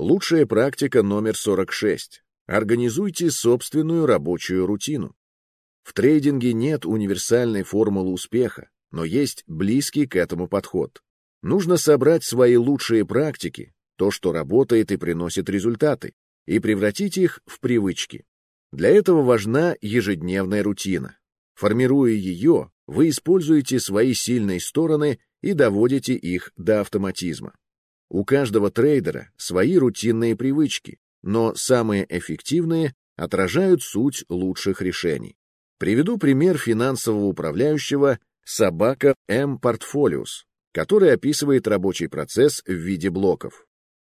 Лучшая практика номер 46. Организуйте собственную рабочую рутину. В трейдинге нет универсальной формулы успеха, но есть близкий к этому подход. Нужно собрать свои лучшие практики, то, что работает и приносит результаты, и превратить их в привычки. Для этого важна ежедневная рутина. Формируя ее, вы используете свои сильные стороны и доводите их до автоматизма. У каждого трейдера свои рутинные привычки, но самые эффективные отражают суть лучших решений. Приведу пример финансового управляющего собака M Portfolios, который описывает рабочий процесс в виде блоков.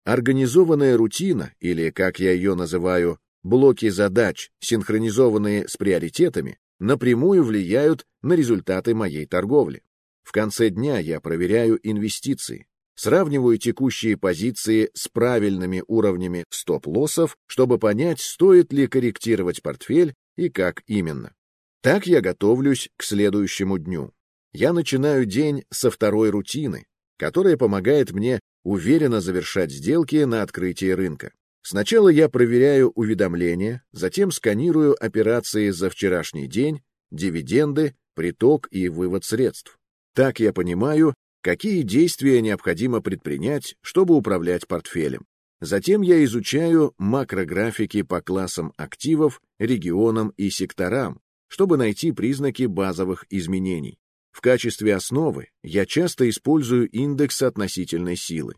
Организованная рутина, или, как я ее называю, блоки задач, синхронизованные с приоритетами, напрямую влияют на результаты моей торговли. В конце дня я проверяю инвестиции, сравниваю текущие позиции с правильными уровнями стоп-лоссов, чтобы понять, стоит ли корректировать портфель и как именно. Так я готовлюсь к следующему дню. Я начинаю день со второй рутины, которая помогает мне уверенно завершать сделки на открытии рынка. Сначала я проверяю уведомления, затем сканирую операции за вчерашний день, дивиденды, приток и вывод средств. Так я понимаю, какие действия необходимо предпринять, чтобы управлять портфелем. Затем я изучаю макрографики по классам активов, регионам и секторам, чтобы найти признаки базовых изменений. В качестве основы я часто использую индекс относительной силы.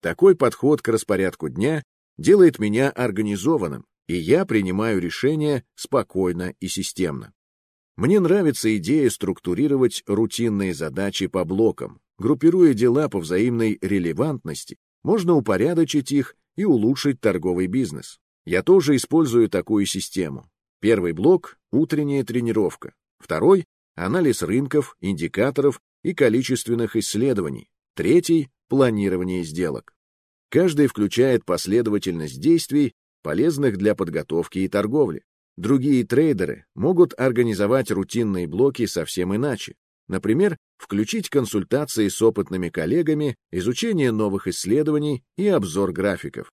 Такой подход к распорядку дня делает меня организованным, и я принимаю решения спокойно и системно. Мне нравится идея структурировать рутинные задачи по блокам. Группируя дела по взаимной релевантности, можно упорядочить их и улучшить торговый бизнес. Я тоже использую такую систему. Первый блок — утренняя тренировка. Второй — анализ рынков, индикаторов и количественных исследований. Третий — планирование сделок. Каждый включает последовательность действий, полезных для подготовки и торговли. Другие трейдеры могут организовать рутинные блоки совсем иначе. Например, включить консультации с опытными коллегами, изучение новых исследований и обзор графиков.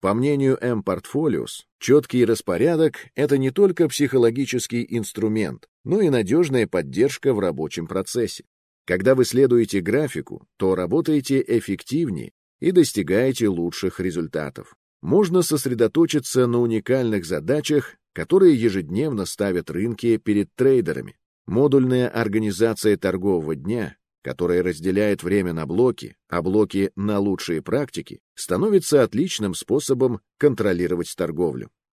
По мнению M-Portfolios, четкий распорядок — это не только психологический инструмент, но и надежная поддержка в рабочем процессе. Когда вы следуете графику, то работаете эффективнее и достигаете лучших результатов. Можно сосредоточиться на уникальных задачах, которые ежедневно ставят рынки перед трейдерами. Модульная организация торгового дня, которая разделяет время на блоки, а блоки на лучшие практики, становится отличным способом контролировать торговлю.